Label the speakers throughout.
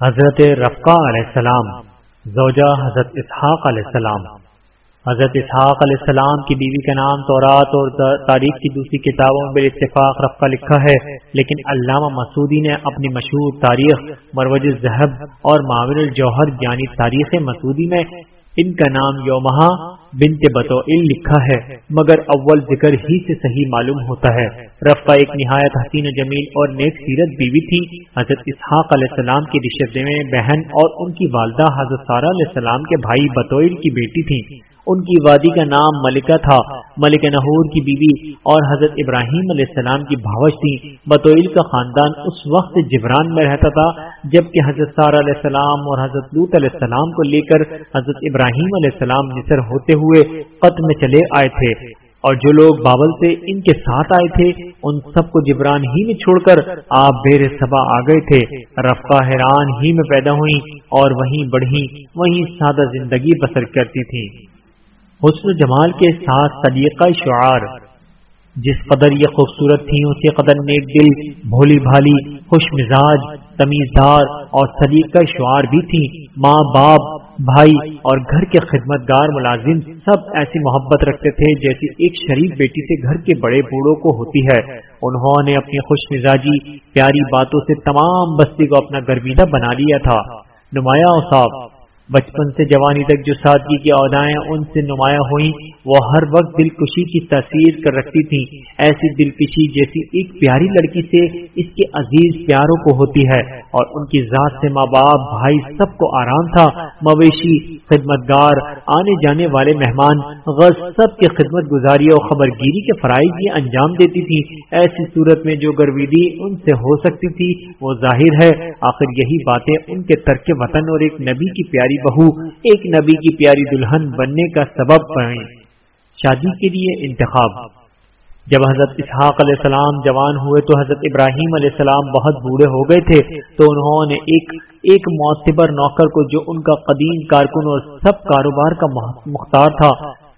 Speaker 1: حضرت رفقہ علیہ السلام، زوجہ حضرت اسحاق علیہ السلام۔ حضرت اسحاق علیہ السلام کی بیوی کا نام تورات اور تاریخ کی دوسری کتابوں میں اتفاق رفقہ لکھا ہے، لیکن علامہ مسعودی نے اپنی مشہور تاریخ مروج الزہب اور معاون الجوہر یعنی تاریخ مسعودی میں ان کا نام یومہا بنت بطو لکھا ہے، مگر اول ذکر ہی سے صحیح معلوم ہوتا ہے۔ رفقہ ایک نہایت حسین جمیل اور نیک سیرت بیوی تھی۔ حضرت اسحاق علیہ السلام کی رشتے میں بہن اور ان کی والدہ حضرت سارا علیہ السلام کے بھائی بطوئل کی بیٹی تھی ان کی وادی کا نام ملکہ تھا۔ ملک نہور کی بیوی اور حضرت ابراہیم علیہ السلام کی بھاوش تھی۔ بطویل کا خاندان اس وقت جبران میں رہتا تھا، جبکہ حضرت سارا علیہ السلام اور حضرت لوت علیہ السلام کو لے کر حضرت ابراہیم علیہ السلام نصر ہوتے ہوئے قط میں چلے آئے تھے۔ اور جو لوگ بابل سے ان کے ساتھ آئے تھے، ان سب کو جبران ہی میں چھوڑ کر آپ بیر سبا آ گئے تھے۔ رفقہ حیران ہی میں پیدا ہوئی اور وہیں بڑھی وہیں سادہ زندگی بسر کرتی تھی حسن جمال کے ساتھ سلیقہ شعار، جس قدر یہ خوبصورت تھی اسی قدر نیک دل، بھولی بھالی، خوش مزاج، تمیزدار اور سلیقہ شعار بھی تھی ماں، باپ، بھائی اور گھر کے خدمت گار ملازم سب ایسی محبت رکھتے تھے جیسی ایک شریف بیٹی سے گھر کے بڑے بوڑھوں کو ہوتی ہے۔ انہوں نے اپنی خوش مزاجی، پیاری باتوں سے تمام بستی کو اپنا گرویدہ بنا لیا تھا۔ نمایاں صاحب بچپن سے جوانی تک جو سادگی کی عہدائیں ان سے نمایاں ہوئیں، وہ ہر وقت دلکشی کی تاثیر کر رکھتی تھی ایسی دلکشی جیسی ایک پیاری لڑکی سے اس کے عزیز پیاروں کو ہوتی ہے۔ اور ان کی ذات سے ماں باپ، بھائی سب کو آرام تھا۔ مویشی خدمت گار آنے جانے والے مہمان، غز سب کے خدمت گزاری اور خبر گیری کے فرائض بھی انجام دیتی تھی ایسی صورت میں جو گرویدی ان سے ہو سکتی تھی، وہ ظاہر ہے، آخر یہی باتیں ان کے ترک وطن اور ایک نبی کی پیاری بہو، ایک نبی کی پیاری دلہن بننے کا سبب بنے شادی کے لیے انتخاب۔ جب حضرت اسحاق علیہ السلام جوان ہوئے تو حضرت ابراہیم علیہ السلام بہت بوڑھے ہو گئے تھے، تو انہوں نے ایک ایک معتبر نوکر کو جو ان کا قدیم کارکن اور سب کاروبار کا مختار تھا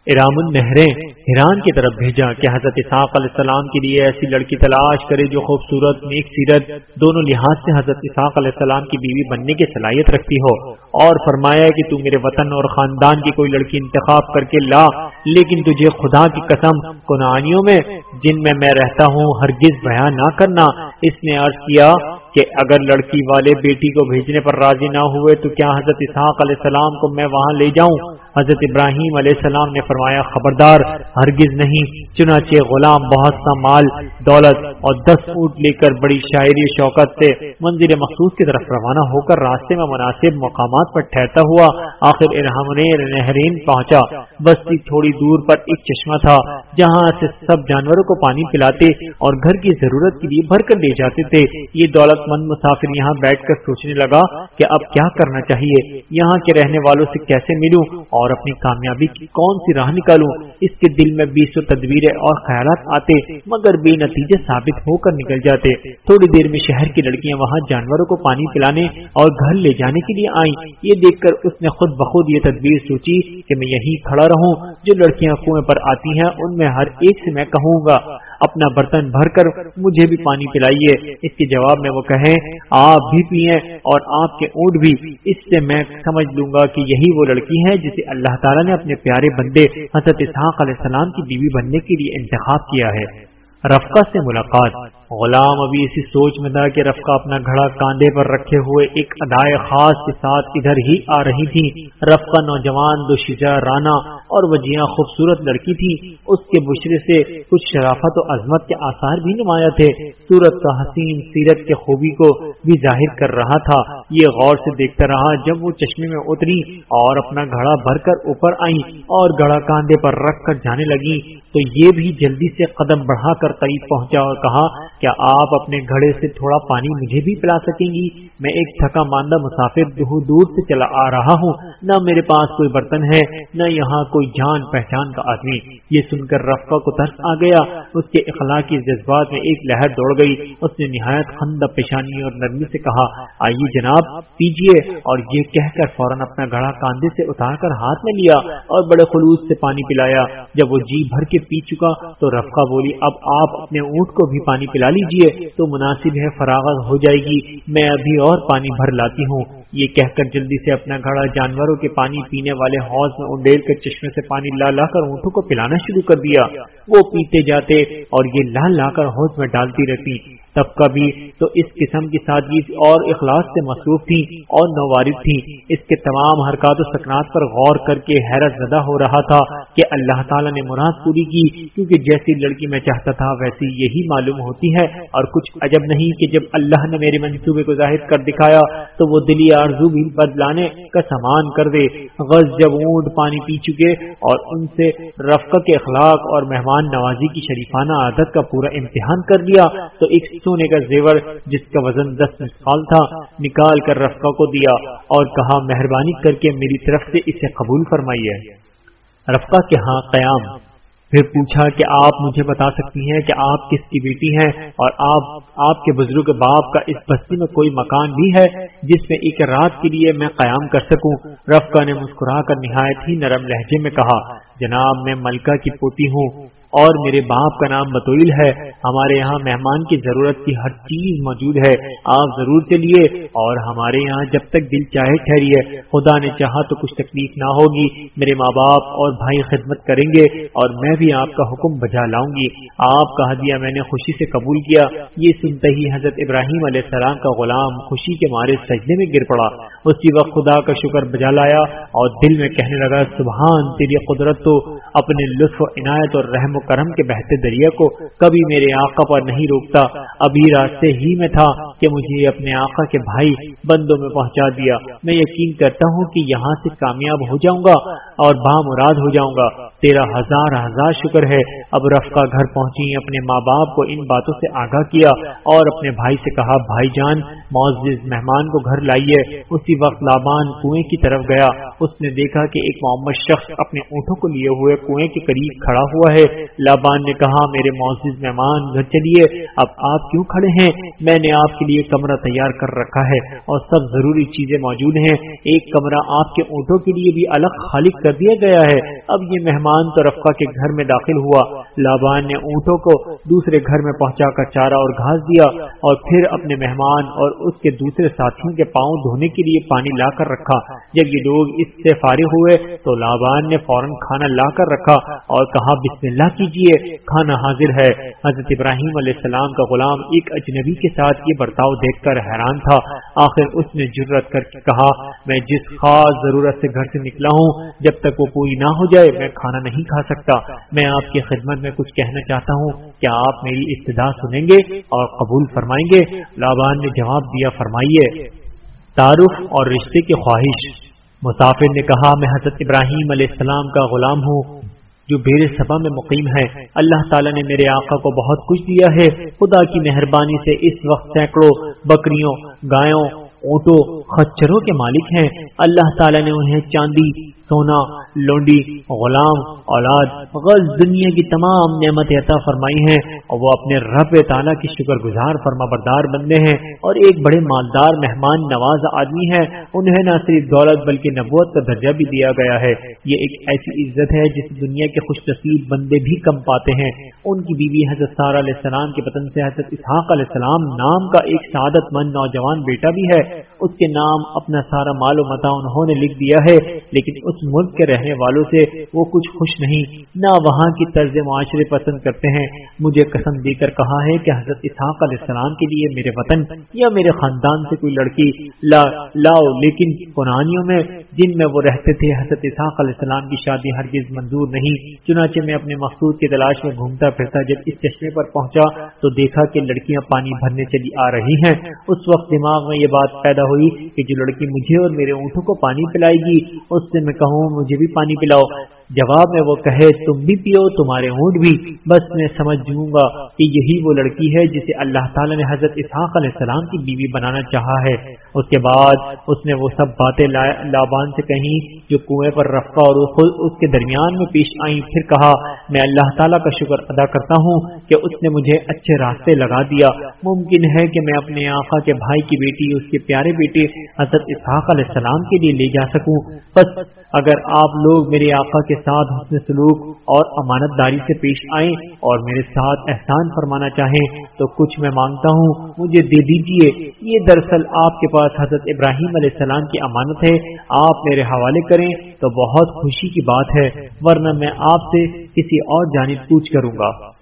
Speaker 1: ارام النہریں ایران کی طرف بھیجا کہ حضرت اسحاق علیہ السلام کے لیے ایسی لڑکی تلاش کرے جو خوبصورت، نیک سیرت، دونوں لحاظ سے حضرت اسحاق علیہ السلام کی بیوی بننے کی صلاحیت رکھتی ہو۔ اور فرمایا کہ تو میرے وطن اور خاندان کی کوئی لڑکی انتخاب کر کے لا، لیکن تجھے خدا کی قسم کنانیوں میں، جن میں میں رہتا ہوں، ہرگز بیان نہ کرنا۔ اس نے عرض کیا کہ اگر لڑکی والے بیٹی کو بھیجنے پر راضی نہ ہوئے تو کیا حضرت اسحاق علیہ السلام کو میں وہاں لے جاؤں؟ حضرت ابراہیم علیہ السلام نے فرمایا، خبردار، ہرگز نہیں، چنانچہ غلام بہت سا مال، دولت اور دس اونٹ لے کر بڑی شاعری، شوکت سے منزل مخصوص کی طرف روانہ ہو کر راستے میں مناسب مقامات پر ٹھہرتا ہوا آخر نہرین پہنچا۔ بستی تھوڑی دور پر ایک چشمہ تھا، جہاں سے سب جانوروں کو پانی پلاتے اور گھر کی ضرورت کے لیے بھر کر لے جاتے تھے۔ یہ دولت مند مسافر یہاں بیٹھ کر سوچنے لگا کہ اب کیا کرنا چاہیے، یہاں کے رہنے والوں سے کیسے ملوں اور اپنی کامیابی کی کون سی راہ نکالوں؟ اس کے دل میں بیس و تدبیریں اور خیالات آتے، مگر بے نتیجے ثابت ہو کر نکل جاتے۔ تھوڑی دیر میں شہر کی لڑکیاں وہاں جانوروں کو پانی پلانے اور گھر لے جانے کے لیے آئیں۔ یہ دیکھ کر اس نے خود بخود یہ تدبیر سوچی کہ میں یہی کھڑا رہوں۔ جو لڑکیاں کنویں پر آتی ہیں، ان میں ہر ایک سے میں کہوں گا اپنا برتن بھر کر مجھے بھی پانی پلائیے۔ اس کے جواب میں وہ کہیں آپ بھی پیئے اور آپ کے اونٹ بھی۔ اس سے میں سمجھ لوں گا کہ یہی وہ لڑکی ہے جسے اللہ تعالیٰ نے اپنے پیارے بندے حضرت اسحاق علیہ السلام کی بیوی بننے کے لیے انتخاب کیا ہے۔ رفقہ سے ملاقات۔ غلام ابھی اسی سوچ میں تھا کہ رفقہ اپنا گھڑا کاندھے پر رکھے ہوئے ایک ادائے خاص کے ساتھ ادھر ہی آ رہی تھی۔ رفقہ نوجوان دو شجا رانا اور وجیاں خوبصورت لڑکی تھی۔ اس کے بشرے سے کچھ شرافت و عظمت کے آثار بھی نمایاں تھے۔ سورت کا حسین سیرت کے خوبی کو بھی ظاہر کر رہا تھا۔ یہ غور سے دیکھتا رہا جب وہ چشمے میں اتری اور اپنا گھڑا بھر کر اوپر آئی اور گھڑا کاندھے پر رکھ کر جانے لگی تو یہ بھی جلدی سے قدم بڑھا کر قریب پہنچا اور کہا کیا آپ اپنے گھڑے سے تھوڑا پانی مجھے بھی پلا سکیں گی؟ میں ایک تھکا ماندہ مسافر دور دور سے چلا آ رہا ہوں۔ نہ میرے پاس کوئی برتن ہے، نہ یہاں کوئی جان پہچان کا آدمی۔ یہ سن کر رفقہ کو ترس آ گیا۔ اس کے اخلاقی جذبات میں ایک لہر دوڑ گئی۔ اس نے نہایت خندہ پیشانی اور نرمی سے کہا، آئیے جناب پیجیے اور یہ کہہ کر فوراً اپنا گھڑا کاندھے سے اتار کر ہاتھ میں لیا اور بڑے خلوص سے پانی پلایا۔ جب وہ جی بھر کے پی چکا تو رفقہ بولی، اب آپ اپنے اونٹ کو بھی پانی پلا پلا لیجیے تو مناسب ہے فراغت ہو جائے گی۔ میں ابھی اور پانی بھر لاتی ہوں۔ یہ کہہ کر جلدی سے اپنا گھڑا جانوروں کے پانی پینے والے حوض میں انڈیل کر چشمے سے پانی لا لا کر اونٹوں کو پلانا شروع کر دیا۔ وہ پیتے جاتے اور یہ لا لا کر حوض میں ڈالتی رہتی۔ تب کبھی تو اس قسم کی سادگی اور اخلاص سے مصروف تھی اور نوارد تھی اس کے تمام حرکات و سکنات پر غور کر کے حیرت زدہ ہو رہا تھا کہ اللہ تعالیٰ نے مراد پوری کی، کیونکہ جیسی لڑکی میں چاہتا تھا ویسی یہی معلوم ہوتی ہے۔ اور کچھ عجب نہیں کہ جب اللہ نے میرے منصوبے کو ظاہر کر دکھایا تو وہ دلی آرزو بھی بدلانے کا سامان کر دے۔ غز جب اونٹ پانی پی چکے اور ان سے رفقہ کے اخلاق اور مہمان نوازی کی شریفانہ عادت کا پورا امتحان کر لیا تو ایک سونے کا زیور جس کا وزن دس مثال تھا، نکال کر رفقا کو دیا اور کہا، مہربانی کر کے میری طرف سے اسے قبول فرمائیے۔ رفقا کے ہاں قیام۔ پھر پوچھا کہ آپ مجھے بتا سکتی ہیں کہ آپ کس کی بیٹی ہیں اور آپ آپ کے بزرگ باپ کا اس بستی میں کوئی مکان بھی ہے جس میں ایک رات کے لیے میں قیام کر سکوں؟ رفقا نے مسکرا کر نہایت ہی نرم لہجے میں کہا، جناب، میں ملکہ کی پوتی ہوں۔ اور میرے باپ کا نام بطویل ہے۔ ہمارے یہاں مہمان کی ضرورت کی ہر چیز موجود ہے۔ آپ ضرور چلیے اور ہمارے یہاں جب تک دل چاہے ٹھہریے۔ خدا نے چاہا تو کچھ تکلیف نہ ہوگی۔ میرے ماں باپ اور بھائی خدمت کریں گے اور میں بھی آپ کا حکم بجا لاؤں گی۔ آپ کا ہدیہ میں نے خوشی سے قبول کیا۔ یہ سنتے ہی حضرت ابراہیم علیہ السلام کا غلام خوشی کے مارے سجنے میں گر پڑا۔ اسی وقت خدا کا شکر بجا لایا اور دل میں کہنے لگا، سبحان تیری قدرت تو اپنے لطف و عنایت اور رحم و کرم کے بہتے دریا کو کبھی میرے آقا پر نہیں روکتا۔ ابھی راستے ہی میں تھا کہ مجھے اپنے آقا کے بھائی بندوں میں پہنچا دیا۔ میں یقین کرتا ہوں کہ یہاں سے کامیاب ہو جاؤں گا اور بامراد ہو جاؤں گا۔ تیرا ہزار ہزار شکر ہے۔ اب رفقا گھر پہنچی، اپنے ماں باپ کو ان باتوں سے آگاہ کیا اور اپنے بھائی سے کہا، بھائی جان، معزز مہمان کو گھر لائیے۔ اسی وقت لابان کنویں کی طرف گیا۔ اس نے دیکھا کہ ایک محمد شخص اپنے اونٹوں کو لیے ہوئے کنویں کے قریب کھڑا ہوا ہے۔ لابان نے کہا، میرے معزز مہمان، گھر چلیے، اب آپ کیوں کھڑے ہیں؟ میں نے آپ کے لیے کمرہ تیار کر رکھا ہے اور سب ضروری چیزیں موجود ہیں۔ ایک کمرہ آپ کے اونٹوں کے لیے بھی الگ خالق کر دیا گیا ہے۔ اب یہ مہمان تو رفقا کے گھر میں داخل ہوا۔ لابان نے اونٹوں کو دوسرے گھر میں پہنچا کر چارہ اور گھاس دیا اور پھر اپنے مہمان اور اس کے دوسرے ساتھیوں کے پاؤں دھونے کے لیے پانی لا کر رکھا۔ جب یہ لوگ اس سے فارغ ہوئے تو لابان نے فوراً کھانا لا کر رکھا اور کہا، بسم اللہ کیجیے کھانا حاضر ہے۔ حضرت ابراہیم علیہ السلام کا غلام ایک اجنبی کے ساتھ یہ برتاؤ دیکھ کر حیران تھا۔ آخر اس نے جرت کر کے کہا، میں جس خاص ضرورت سے گھر سے نکلا ہوں، جب تک وہ پوری نہ ہو جائے، میں کھانا نہیں کھا سکتا۔ میں آپ کی خدمت میں کچھ کہنا چاہتا ہوں۔ کیا آپ میری ابتدا سنیں گے اور قبول فرمائیں گے؟ لابان نے جواب دیا، فرمائیے۔ تعارف اور رشتے کی خواہش۔ مسافر نے کہا، میں حضرت ابراہیم علیہ السلام کا غلام ہوں۔ جو بھیڑ سبا میں مقیم ہے اللہ تعالیٰ نے میرے آقا کو بہت کچھ دیا ہے۔ خدا کی مہربانی سے اس وقت سینکڑوں بکریوں گایوں اونٹوں خچروں کے مالک ہیں۔ اللہ تعالیٰ نے انہیں چاندی، سونا، لونڈی، غلام، اولاد غز دنیا کی تمام نعمت عطا فرمائی ہیں۔ اور وہ اپنے رب تعالیٰ کی شکر گزار فرما بردار بندے ہیں۔ اور ایک بڑے مالدار، مہمان، نواز آدمی ہے انہیں نہ صرف دولت بلکہ نبوت کا درجہ بھی دیا گیا ہے۔ یہ ایک ایسی عزت ہے جس دنیا کے خوش نصیب بندے بھی کم پاتے ہیں۔ ان کی بیوی حضرت سارا علیہ السلام کے پتن سے حضرت اسحاق علیہ السلام نام کا ایک سعادت مند نوجوان بیٹا بھی ہے۔ اس کے نام اپنا سارا مال و متا انہوں نے لکھ دیا ہے، لیکن اس ملک کے رہنے والوں سے وہ کچھ خوش نہیں۔ نہ وہاں کی طرز معاشرے پسند کرتے ہیں۔ مجھے قسم دے کر کہا ہے کہ حضرت اسحاق علیہ السلام کے لیے میرے وطن یا میرے خاندان سے کوئی لڑکی، لا، لاؤ، لیکن قرآنیوں میں جن میں وہ رہتے تھے، حضرت اسحاق علیہ السلام کی شادی ہرگز منظور نہیں۔ چنانچہ میں اپنے مقصود کی تلاش میں گھومتا پھرتا جب اس چشمے پر پہنچا تو دیکھا کہ لڑکیاں پانی بھرنے چلی آ رہی ہیں۔ اس وقت دماغ میں یہ بات پیدا ہوئی کہ جو لڑکی مجھے اور میرے اونٹوں کو پانی پلائے گی، اس سے میں کہوں، مجھے بھی پانی پلاؤ۔ جواب میں وہ کہے، تم بھی پیو، تمہارے اونٹ بھی۔ بس میں سمجھ جوں گا کہ یہی وہ لڑکی ہے جسے اللہ تعالیٰ نے حضرت اسحاق علیہ السلام کی بیوی بنانا چاہا ہے۔ اس کے بعد اس نے وہ سب باتیں لابان سے کہیں جو کنویں پر رفقا اور خود اس کے درمیان میں پیش آئیں۔ پھر کہا، میں اللہ تعالیٰ کا شکر ادا کرتا ہوں کہ اس نے مجھے اچھے راستے لگا دیا۔ ممکن ہے کہ میں اپنے آقا کے بھائی کی بیٹی، اس کے پیارے بیٹے حضرت اسحاق علیہ السلام کے لیے لے جا سکوں۔ بس اگر آپ لوگ میرے آقا کے ساتھ حسن سلوک اور امانت داری سے پیش آئیں اور میرے ساتھ احسان فرمانا چاہیں تو کچھ میں مانگتا ہوں، مجھے دے دیجیے۔ یہ دراصل آپ کے پاس حضرت ابراہیم علیہ السلام کی امانت ہے۔ آپ میرے حوالے کریں تو بہت خوشی کی بات ہے، ورنہ میں آپ سے کسی اور جانب پوچھ کروں گا۔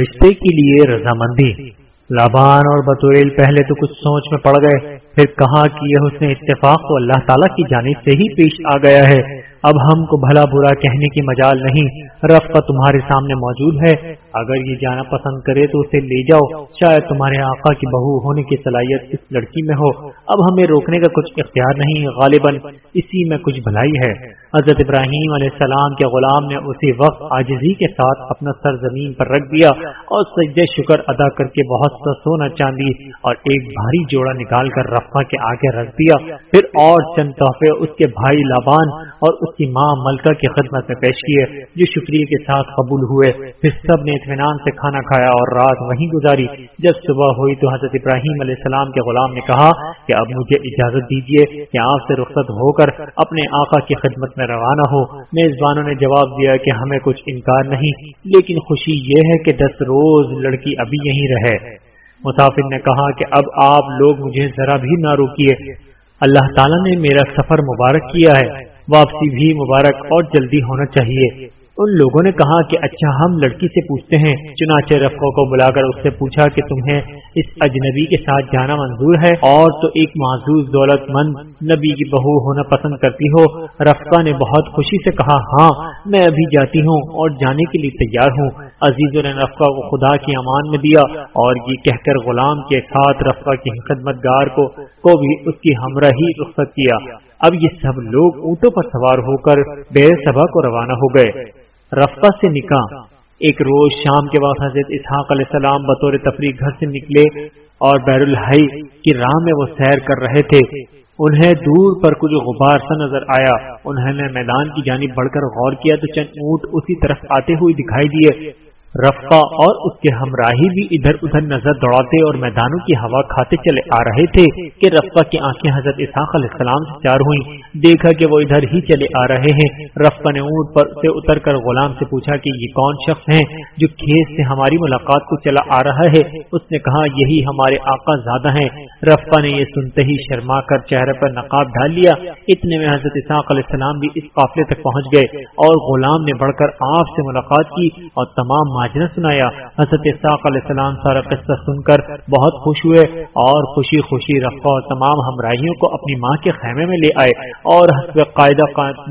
Speaker 1: رشتے کے لیے رضامندی۔ لابان اور بطوریل پہلے تو کچھ سوچ میں پڑ گئے۔ پھر کہا کہ یہ حسن اتفاق تو اللہ تعالیٰ کی جانب سے ہی پیش آ گیا ہے۔ اب ہم کو بھلا برا کہنے کی مجال نہیں۔ رف کا تمہارے سامنے موجود ہے۔ اگر یہ جانا پسند کرے تو اسے لے جاؤ۔ شاید تمہارے آقا کی بہو ہونے کی صلاحیت اس لڑکی میں ہو۔ اب ہمیں روکنے کا کچھ اختیار نہیں، غالباً اسی میں کچھ بھلائی ہے۔ حضرت ابراہیم علیہ السلام کے غلام نے اسی وقت آجزی کے ساتھ اپنا سر زمین پر رکھ دیا اور سجدے شکر ادا کر کے بہت سا سونا چاندی اور ایک بھاری جوڑا نکال کر رفا کے آگے رکھ دیا۔ پھر اور چند تحفے اس کے بھائی لابان اور اس کی ماں ملکہ کی خدمت میں پیش کیے، جو شکریہ کے ساتھ قبول ہوئے۔ پھر سب نے اطمینان سے کھانا کھایا اور رات وہیں گزاری۔ جب صبح ہوئی تو حضرت ابراہیم علیہ السلام کے غلام نے کہا کہ اب مجھے اجازت دیجیے کہ آپ سے رخصت ہو کر اپنے آقا کی خدمت میں روانہ ہو۔ میزبانوں نے جواب دیا کہ ہمیں کچھ انکار نہیں، لیکن خوشی یہ ہے کہ دس روز لڑکی ابھی یہیں رہے۔ مسافر نے کہا کہ اب آپ لوگ مجھے ذرا بھی نہ روکیے۔ اللہ تعالیٰ نے میرا سفر مبارک کیا ہے۔ واپسی بھی مبارک اور جلدی ہونا چاہیے۔ ان لوگوں نے کہا کہ اچھا ہم لڑکی سے پوچھتے ہیں، چنانچہ رفقوں کو بلا کر اس سے پوچھا کہ تمہیں اس اجنبی کے ساتھ جانا منظور ہے؟ اور تو ایک معذور دولت مند نبی کی بہو ہونا پسند کرتی ہو۔ رفقا نے بہت خوشی سے کہا ہاں میں ابھی جاتی ہوں اور جانے کے لیے تیار ہوں۔ عزیز نے رفقا کو خدا کی امان میں دیا اور یہ کہہ کر غلام کے ساتھ رفقا کی خدمت گار کو کو بھی اس کی ہمراہی رخصت کیا۔ اب یہ سب لوگ اونٹوں پر سوار ہو کر بیر سبھا کو روانہ ہو گئے۔ رفقہ سے نکاح۔ ایک روز شام کے وقت حضرت اسحاق علیہ السلام بطور تفریح گھر سے نکلے اور بیر الحی کی راہ میں وہ سیر کر رہے تھے۔ انہیں دور پر کچھ غبار سا نظر آیا۔ انہوں نے میدان کی جانب بڑھ کر غور کیا تو چند اونٹ اسی طرف آتے ہوئے دکھائی دیے۔ رفقا اور اس کے ہمراہی بھی ادھر ادھر نظر دوڑاتے اور میدانوں کی ہوا کھاتے چلے آ رہے تھے کہ رفقا کی آنکھیں حضرت اسحاق علیہ السلام سے چار ہوئیں۔ دیکھا کہ وہ ادھر ہی چلے آ رہے ہیں۔ رفقا نے اونٹ پر سے اتر کر غلام سے پوچھا کہ یہ کون شخص ہیں جو کھیت سے ہماری ملاقات کو چلا آ رہا ہے؟ اس نے کہا، یہی ہمارے آقا زیادہ ہیں۔ رفقا نے یہ سنتے ہی شرما کر چہرے پر نقاب ڈال لیا۔ اتنے میں حضرت اسحاق علیہ السلام بھی اس قافلے تک پہنچ گئے اور غلام نے بڑھ کر آپ سے ملاقات کی اور تمام ماجرہ سنایا۔ حضرت اساق علیہ السلام سارا قصہ سن کر بہت خوش ہوئے اور خوشی خوشی رفقا اور تمام ہمراہیوں کو اپنی ماں کے خیمے میں لے آئے اور حسب قاعدہ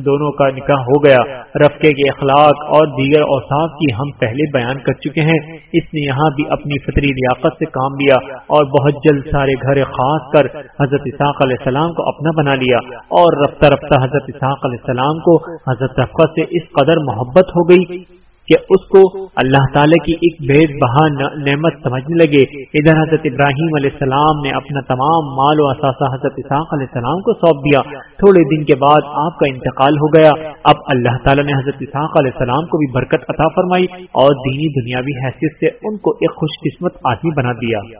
Speaker 1: دونوں کا نکاح ہو گیا۔ رفقے کے اخلاق اور دیگر اوساف کی ہم پہلے بیان کر چکے ہیں۔ اس نے یہاں بھی اپنی فطری لیاقت سے کام لیا اور بہت جلد سارے گھر خاص کر حضرت اساق علیہ السلام کو اپنا بنا لیا اور رفتہ رفتہ حضرت اساق علیہ السلام کو حضرت رفقت سے اس قدر محبت ہو گئی کہ اس کو اللہ تعالی کی ایک بید بہا نعمت سمجھنے لگے۔ ادھر حضرت ابراہیم علیہ السلام نے اپنا تمام مال و اثاثہ حضرت اساق علیہ السلام کو سونپ دیا۔ تھوڑے دن کے بعد آپ کا انتقال ہو گیا۔ اب اللہ تعالیٰ نے حضرت اساق علیہ السلام کو بھی برکت عطا فرمائی اور دینی دنیاوی حیثیت سے ان کو ایک خوش قسمت آدمی بنا دیا۔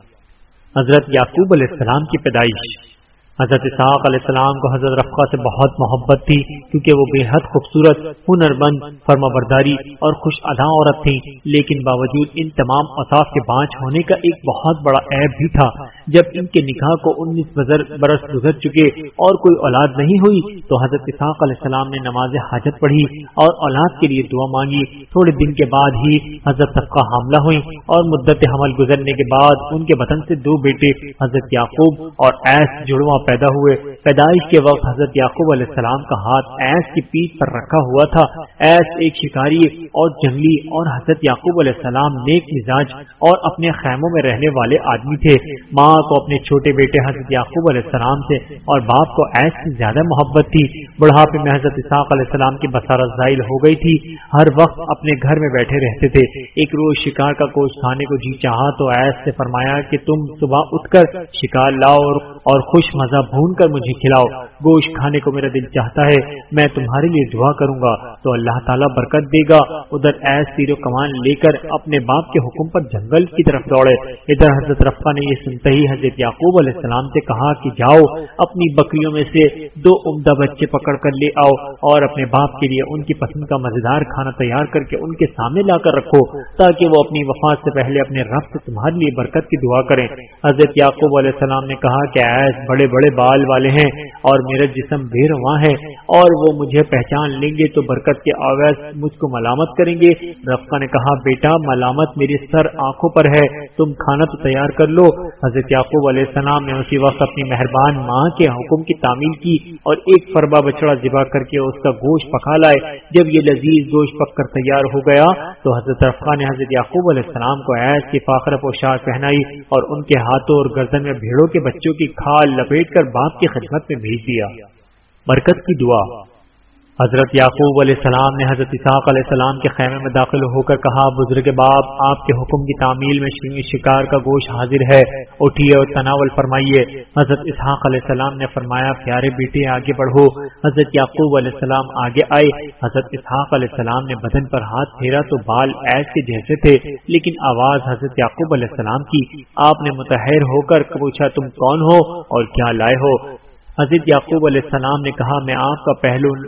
Speaker 1: حضرت یعقوب علیہ السلام کی پیدائش۔ حضرت صاحب علیہ السلام کو حضرت رفقا سے بہت محبت تھی، کیونکہ وہ بے حد خوبصورت ہنر مند فرما برداری اور خوش ادا عورت تھی لیکن باوجود ان تمام اصاف کے بانچ ہونے کا ایک بہت بڑا عیب بھی تھا۔ جب ان کے نکاح کو انیس برس گزر چکے اور کوئی اولاد نہیں ہوئی، تو حضرت صاحب علیہ السلام نے نماز حاجت پڑھی اور اولاد کے لیے دعا مانگی۔ تھوڑے دن کے بعد ہی حضرت صفقہ حاملہ ہوئی اور مدت حمل گزرنے کے بعد ان کے وطن سے دو بیٹے، حضرت یعقوب اور ایس جڑواں پیدا ہوئے۔ پیدائش کے وقت حضرت یعقوب علیہ السلام کا ہاتھ ایس کی پیٹ پر رکھا ہوا تھا۔ ایس ایک شکاری اور جنگلی اور حضرت یعقوب علیہ السلام نیک مزاج اور اپنے خیموں میں رہنے والے آدمی تھے۔ ماں کو اپنے چھوٹے بیٹے حضرت یعقوب علیہ السلام سے اور باپ کو ایس کی زیادہ محبت تھی۔ بڑھاپے میں حضرت اساق علیہ السلام کی بسارت ظاہر ہو گئی تھی۔ ہر وقت اپنے گھر میں بیٹھے رہتے تھے۔ ایک روز شکار کا کوش کھانے کو جی چاہا تو ایس سے فرمایا کہ تم صبح اٹھ کر شکار لاؤ اور خوش مزہ کھانا بھون کر مجھے کھلاؤ۔ گوشت کھانے کو میرا دل چاہتا ہے، میں تمہارے لیے دعا کروں گا۔ تو اللہ تعالیٰ برکت دے گا۔ ادھر ایس تیر و کمان لے کر اپنے باپ کے حکم پر جنگل کی طرف دوڑے۔ ادھر حضرت رفا نے یہ سنتے ہی حضرت یعقوب علیہ السلام سے کہا کہ جاؤ، اپنی بکریوں میں سے دو عمدہ بچے پکڑ کر لے آؤ اور اپنے باپ کے لیے ان کی پسند کا مزیدار کھانا تیار کر کے ان کے سامنے لا کر رکھو تاکہ وہ اپنی وفات سے پہلے اپنے رب سے تمہارے لیے برکت کی دعا کریں۔ حضرت یعقوب علیہ السلام نے کہا کہ ایس، بڑے بڑے بال والے ہیں اور میرا جسم بے رواں ہے اور وہ مجھے پہچان لیں گے تو برکت کے آغاز مجھ کو ملامت کریں گے۔ رفقا نے کہا، بیٹا، ملامت میری سر آنکھوں پر ہے، تم کھانا تو تیار کر لو۔ حضرت یعقوب علیہ السلام نے اسی وقت اپنی مہربان ماں کے حکم کی تعمیل کی اور ایک فربا بچڑا ذبح کر کے اس کا گوشت پکا لائے۔ جب یہ لذیذ گوشت پک کر تیار ہو گیا تو حضرت رفقا نے حضرت یعقوب علیہ السلام کو ایس کی فاخر پوشاک پہنائی اور ان کے ہاتھوں اور گردن میں بھیڑوں کے بچوں کی کھال لپیٹ کر باپ کی خدمت میں بھیج دیا۔ برکت کی دعا۔ حضرت یعقوب علیہ السلام نے حضرت اسحاق علیہ السلام کے خیمے میں داخل ہو کر کہا، بزرگ باپ، آپ کے حکم کی تعمیل میں شکار کا گوشت حاضر ہے۔ اٹھیے اور تناول فرمائیے۔ حضرت اسحاق علیہ السلام نے فرمایا، پیارے بیٹے، آگے بڑھو۔ حضرت یعقوب علیہ السلام آگے آئے۔ حضرت اسحاق علیہ السلام نے بدن پر ہاتھ پھیرا تو بال ایس کے جیسے تھے، لیکن آواز حضرت یعقوب علیہ السلام کی۔ آپ نے متحر ہو کر پوچھا، تم کون ہو اور کیا لائے ہو؟ حضرت یعقوب علیہ السلام نے کہا میں آپ کا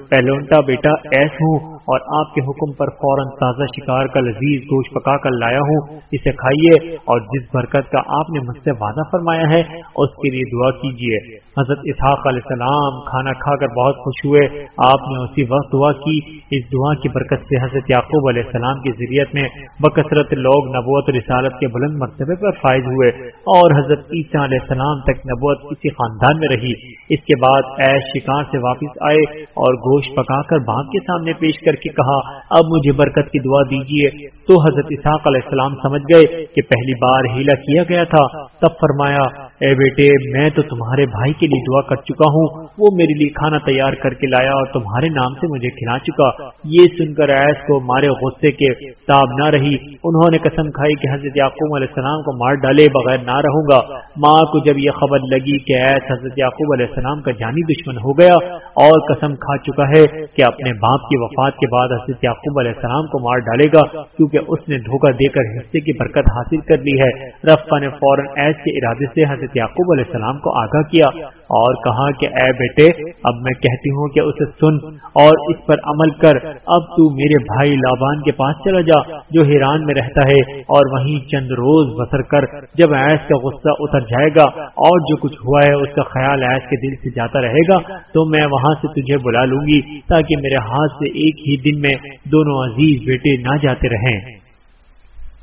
Speaker 1: پہلونٹا بیٹا ایس ہوں۔ اور آپ کے حکم پر فوراً تازہ شکار کا لذیذ گوشت پکا کر لایا ہوں، اسے کھائیے اور جس برکت کا آپ نے مجھ سے وعدہ فرمایا ہے، اس کے لیے دعا کیجیے۔ حضرت اسحاق علیہ السلام کھانا کھا کر بہت خوش ہوئے۔ آپ نے اسی وقت دعا کی، اس دعا کی برکت سے حضرت یعقوب علیہ السلام کی ذریعت میں بکثرت لوگ نبوت رسالت کے بلند مرتبے پر فائز ہوئے اور حضرت عیسیٰ علیہ السلام تک نبوت کسی خاندان میں رہی۔ اس کے بعد ایش شکار سے واپس آئے اور گوشت پکا کر باپ کے سامنے پیش کر کے کہا، اب مجھے برکت کی دعا دیجیے تو حضرت اسحاق علیہ السلام سمجھ گئے کہ پہلی بار ہیلا کیا گیا تھا۔ تب فرمایا اے بیٹے، میں تو تمہارے بھائی کے لیے دعا کر چکا ہوں۔ وہ میرے لیے کھانا تیار کر کے لایا اور تمہارے نام سے مجھے کھلا چکا۔ یہ سن کر ایس کو مارے غصے کے تاب نہ رہی۔ انہوں نے قسم کھائی کہ حضرت یعقوب علیہ السلام کو مار ڈالے بغیر نہ رہوں گا۔ ماں کو جب یہ خبر لگی کہ ایس حضرت یعقوب علیہ السلام کا جانی دشمن ہو گیا، اور قسم کھا چکا ہے کہ اپنے باپ کی وفات کے بعد حضرت یعقوب علیہ السلام کو مار ڈالے گا، کیونکہ اس نے دھوکہ دے کر حصے کی برکت حاصل کر لی ہے۔ رفقا نے فوراً ایس کے ارادے سے حضرت یعقوب علیہ السلام کو آگاہ کیا اور کہا کہ اے بیٹے، اب میں کہتی ہوں کہ اسے سن اور اس پر عمل کر۔ اب تو میرے بھائی لابان کے پاس چلا جا، جو حیران میں رہتا ہے، اور وہیں چند روز بسر کر، جب ایس کا غصہ اتر جائے گا اور جو کچھ ہوا ہے، اس کا خیال ایس کے دل سے جاتا رہے گا، تو میں وہاں سے تجھے بلا لوں گی، تاکہ میرے ہاتھ سے ایک ہی دن میں دونوں عزیز بیٹے نہ جاتے رہیں۔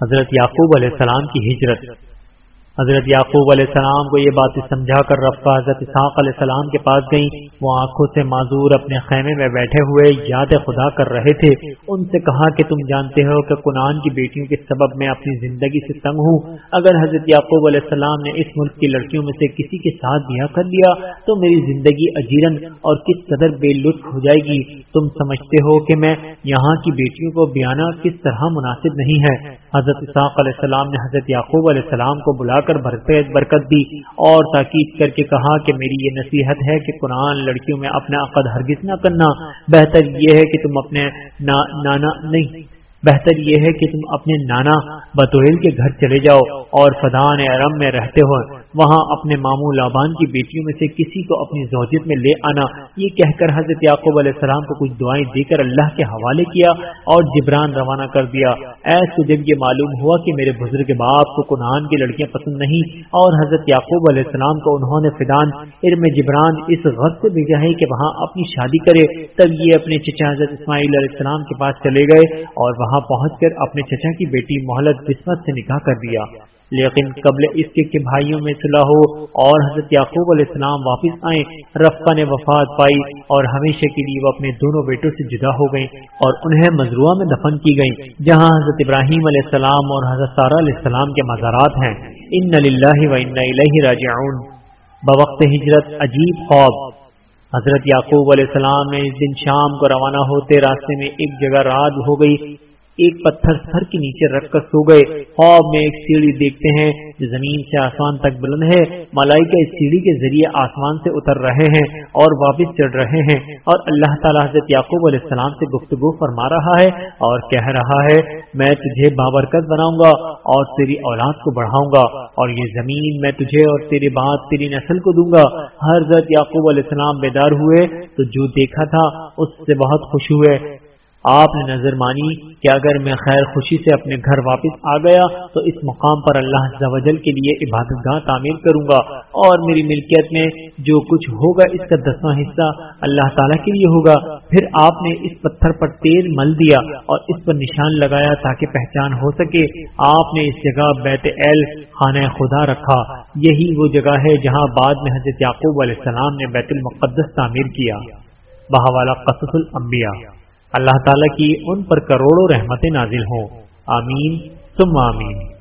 Speaker 1: حضرت یعقوب علیہ السلام کی ہجرت۔ حضرت یعقوب علیہ السلام کو یہ باتیں سمجھا کر رفقہ حضرت اسحاق علیہ السلام کے پاس گئیں۔ وہ آنکھوں سے معذور اپنے خیمے میں بیٹھے ہوئے یاد خدا کر رہے تھے۔ ان سے کہا کہ تم جانتے ہو کہ کنان کی بیٹیوں کے سبب میں اپنی زندگی سے تنگ ہوں۔ اگر حضرت یعقوب علیہ السلام نے اس ملک کی لڑکیوں میں سے کسی کے ساتھ بیاہ کر لیا تو میری زندگی اجیرن اور کس قدر بے لطف ہو جائے گی۔ تم سمجھتے ہو کہ میں یہاں کی بیٹیوں کو بیانا کس طرح مناسب نہیں ہے۔ حضرت اسحاق علیہ السلام نے حضرت یعقوب علیہ السلام کو بلا کر برکت دی اور تاکید کر کے کہا کہ میری یہ نصیحت ہے کہ قرآن لڑکیوں میں اپنا عقد ہرگز نہ کرنا۔ بہتر یہ ہے کہ تم اپنے نانا نہیں بہتر یہ ہے کہ تم اپنے نانا بطویل کے گھر چلے جاؤ اور فدان ارم میں رہتے ہو۔ وہاں اپنے ماموں لابان کی بیٹیوں میں سے کسی کو اپنی زوجیت میں لے آنا۔ یہ کہہ کر حضرت یعقوب علیہ السلام کو کچھ دعائیں دے کر اللہ کے حوالے کیا اور جبران روانہ کر دیا۔ ایس کو جب یہ معلوم ہوا کہ میرے بزرگ باپ کو کنان کی لڑکیاں پسند نہیں اور حضرت یعقوب علیہ السلام کو انہوں نے فدان ارم جبران اس غرض سے بھیجا ہے کہ وہاں اپنی شادی کرے۔ تب یہ اپنے چچا حضرت اسماعیل علیہ السلام کے پاس چلے گئے اور وہاں پہنچ کر اپنے چچا کی بیٹی محلت قسمت سے نکاح کر دیا۔ لیکن قبل اس کے کہ بھائیوں میں صلاح ہو اور حضرت یعقوب علیہ السلام واپس آئے رفقا نے وفات پائی اور ہمیشہ کے لیے وہ اپنے دونوں بیٹوں سے جدا ہو گئیں اور انہیں مضروع میں دفن کی گئیں، جہاں حضرت ابراہیم علیہ السلام اور حضرت سارا علیہ السلام کے مزارات ہیں۔ ان و ان راجعون۔ بوقت ہجرت عجیب خواب۔ حضرت یعقوب علیہ السلام نے اس دن شام کو روانہ ہوتے راستے میں ایک جگہ رات ہو گئی۔ ایک پتھر سر کے نیچے رکھ کر سو گئے۔ خواب میں ایک سیڑھی دیکھتے ہیں جو زمین سے آسمان تک بلند ہے۔ ملائکہ اس سیڑھی کے ذریعے آسمان سے اتر رہے ہیں اور واپس چڑھ رہے ہیں۔ اور اللہ تعالیٰ حضرت یعقوب علیہ السلام سے گفتگو فرما رہا ہے اور کہہ رہا ہے، میں تجھے بابرکت بناؤں گا اور تیری اولاد کو بڑھاؤں گا اور یہ زمین میں تجھے اور تیرے بعد تیری نسل کو دوں گا۔ حضرت یعقوب علیہ السلام بیدار ہوئے تو جو دیکھا تھا اس سے بہت خوش ہوئے۔ آپ نے نظر مانی کہ اگر میں خیر خوشی سے اپنے گھر واپس آ گیا تو اس مقام پر اللہ زوجل کے لیے عبادت گاہ تعمیر کروں گا اور میری ملکیت میں جو کچھ ہوگا اس کا دسواں حصہ اللہ تعالیٰ کے لیے ہوگا۔ پھر آپ نے اس پتھر پر تیل مل دیا اور اس پر نشان لگایا تاکہ پہچان ہو سکے۔ آپ نے اس جگہ بیت ایل خانہ خدا رکھا۔ یہی وہ جگہ ہے جہاں بعد میں حضرت یعقوب علیہ السلام نے بیت المقدس تعمیر کیا۔ بہوالا قصص الانبیاء۔ اللہ تعالیٰ کی ان پر کروڑوں رحمتیں نازل ہوں۔ آمین۔ تم آمین۔